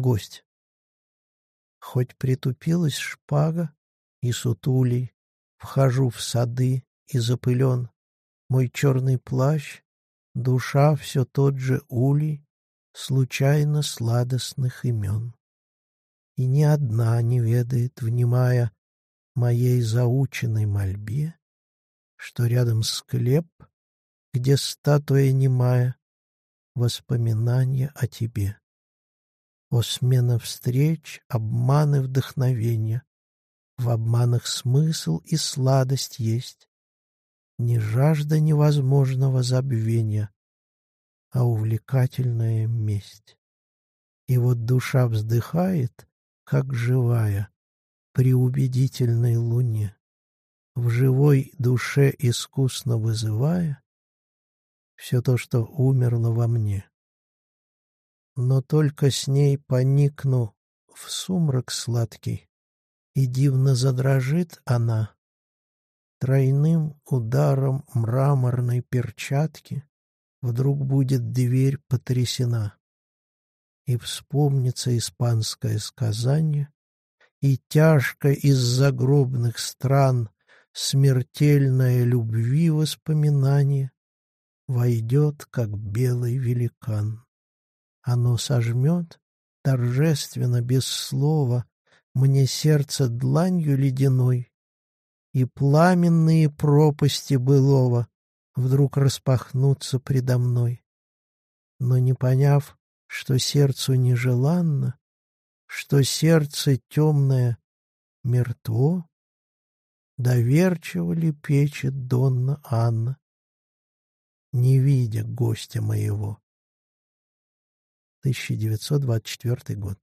Гость. Хоть притупилась шпага и сутулей, Вхожу в сады и запылен. Мой черный плащ, душа все тот же улей, Случайно сладостных имен. И ни одна не ведает, внимая Моей заученной мольбе, Что рядом склеп, где статуя немая, Воспоминания о тебе. О смена встреч, обманы вдохновения, В обманах смысл и сладость есть, Не жажда невозможного забвения, А увлекательная месть. И вот душа вздыхает, как живая, При убедительной луне, В живой душе искусно вызывая Все то, что умерло во мне но только с ней поникну в сумрак сладкий, и дивно задрожит она. Тройным ударом мраморной перчатки вдруг будет дверь потрясена, и вспомнится испанское сказание, и тяжко из загробных стран смертельное любви воспоминание войдет, как белый великан. Оно сожмет, торжественно, без слова, Мне сердце дланью ледяной, И пламенные пропасти былого Вдруг распахнутся предо мной. Но не поняв, что сердцу нежеланно, Что сердце темное мертво, Доверчиво ли печет Донна Анна, Не видя гостя моего. 1924 год.